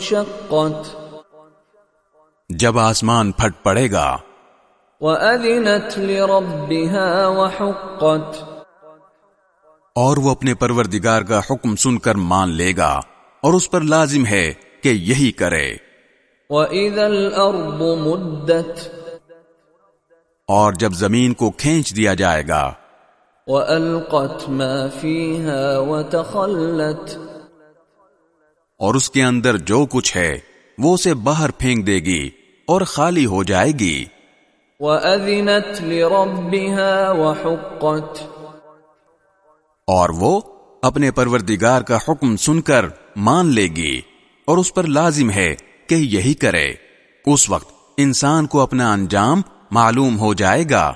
انشقت جب آسمان پھٹ پڑے گا وَأَذِنَتْ لِرَبِّهَا وَحُقَّتْ. اور وہ اپنے پروردگار کا حکم سن کر مان لے گا اور اس پر لازم ہے کہ یہی کرے۔ وَإِذَا الْأَرْضُ مُدَّتْ. اور جب زمین کو کھینچ دیا جائے گا۔ وَأَلْقَتْ مَا فِيهَا وَتَخَلَّتْ. اور اس کے اندر جو کچھ ہے وہ اسے باہر پھینک دے گی اور خالی ہو جائے گی۔ وَأَذِنَتْ لِرَبِّهَا وَحُقَّتْ۔ اور وہ اپنے پروردگار کا حکم سن کر مان لے گی اور اس پر لازم ہے کہ یہی کرے۔ اس وقت انسان کو اپنا انجام معلوم ہو جائے گا۔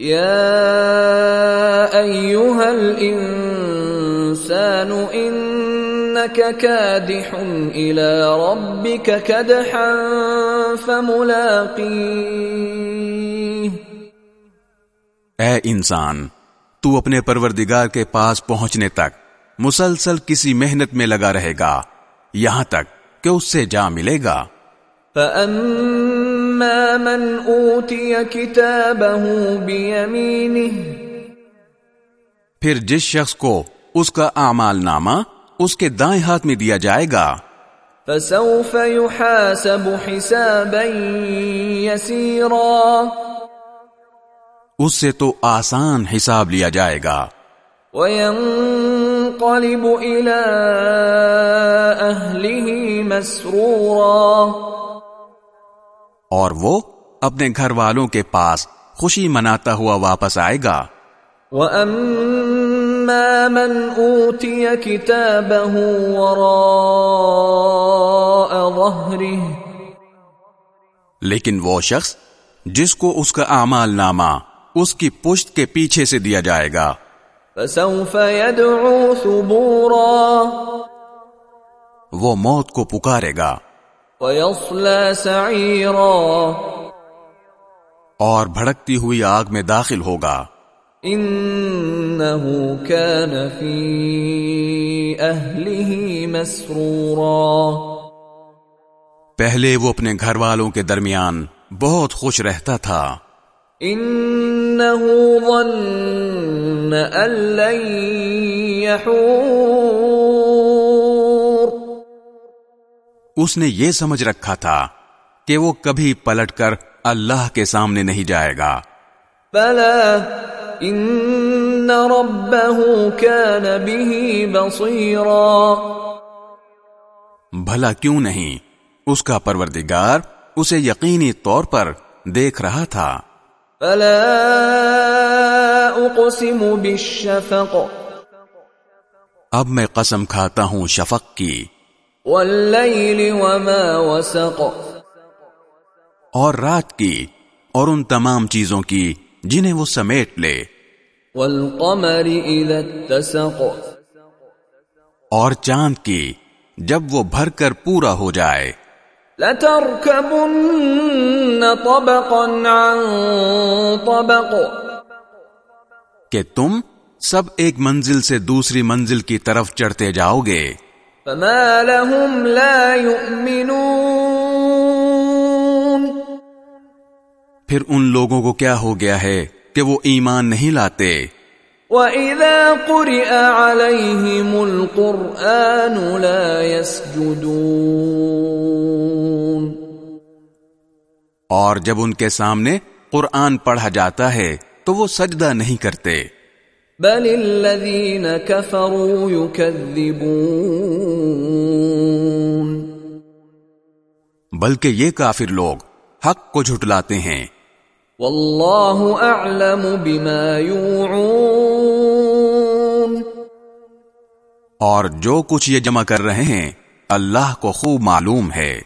يا أيها الإنسان إنك كادح إلى ربك كدحا فملاقيه اے انسان تو اپنے پروردگار کے پاس پہنچنے تک مسلسل کسی محنت میں لگا رہے گا یہاں تک کہ اس سے جا ملے گا۔ فَأَمَّا مَنْ أُوتِيَ كِتَابَهُ بِيَمِينِهِ پھر جس شخص کو اس کا اعمال نامہ اس کے دائیں ہاتھ میں دیا جائے گا۔ فَسَوْفَ يُحَاسَبُ حِسَابًا يَسِيرًا۔ اس سے تو آسان حساب لیا جائے گا۔ وَيَنقَلِبُ إِلَىٰ أَهْلِهِ مَسْرُورًا۔ اور وہ اپنے گھر والوں کے پاس خوشی مناتا ہوا واپس آئے گا۔ وَأَمَّا مَنْ أُوتِيَ كِتَابَهُ وَرَاءَ ظَهْرِهِ لیکن وہ شخص جس کو اس کا اعمال نامہ اس کی پشت کے پیچھے سے دیا جائے گا۔ فَسَوْفَ يَدْعُو ثُبُورًا وہ موت کو پکارے گا۔ وَيَصْلَى سَعِيرًا اور بھڑکتی ہوئی آگ میں داخل ہوگا۔ إِنَّهُ كَانَ فِي أَهْلِهِ مَسْرُورًا۔ پہلے وہ اپنے گھر والوں کے درمیان بہت خوش رہتا تھا۔ إِنَّهُ ظَنَّ أَن لَّن يَحُورَ۔ اس نے یہ سمجھ رکھا تھا کہ وہ کبھی پلٹ کر اللہ کے سامنے نہیں جائے گا۔ بَلَى إِنَّ رَبَّهُ كَانَ بِهِ بَصِيرًا۔ بھلا کیوں نہیں؟ اس کا پروردگار اسے یقینی طور پر دیکھ رہا تھا۔ فَلَا أُقْسِمُ بِالشَّفَقِ۔ اب میں قسم کھاتا ہوں شفق کی۔ وَاللَّيْلِ وَمَا وَسَقَ۔ اور رات کی اور ان تمام چیزوں کی جنہیں وہ سمیٹ لے۔ وَالْقَمَرِ إِذَا اتَّسَقَ. اور چاند کی جب وہ بھر کر پورا ہو جائے۔ لَتَرْكَبُنَّ طَبَقًا عَن طَبَقٍ. کہ تم سب ایک منزل سے دوسری منزل کی طرف چڑھتے جاؤ گے۔ فَمَا لَهُمْ لَا يُؤْمِنُونَ. پھر ان لوگوں کو کیا ہو گیا ہے؟ کہ وہ ایمان نہیں لاتے۔ وَإِذَا قُرِئَ عَلَيْهِمُ الْقُرْآنُ لَا يَسْجُدُونَ۔ اور جب ان کے سامنے قرآن پڑھا جاتا ہے تو وہ سجدہ نہیں کرتے۔ بَلِ الَّذِينَ كَفَرُوا يُكَذِّبُونَ۔ بلکہ یہ کافر لوگ حق کو جھٹلاتے ہیں۔ واللہ اعلم بما یوعون اور جو کچھ یہ جمع کر رہے ہیں اللہ کو خوب معلوم ہے۔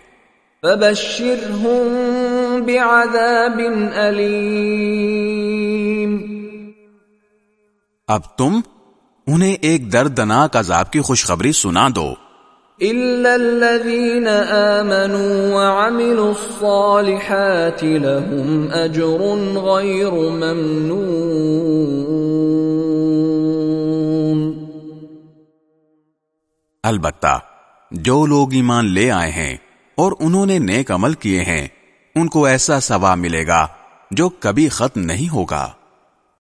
فبشرهم بعذاب علیم۔ اب تم انہیں ایک دردناک عذاب کی خوشخبری سنا دو۔ إلا الذين آمنوا وعملوا الصالحات لهم أجر غير ممنون۔ البتہ، جو لوگ ایمان لے آئے ہیں اور انہوں نے نیک عمل کیے ہیں، ان کو ایسا ثواب ملے گا جو کبھی ختم نہیں ہوگا۔